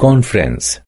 conference.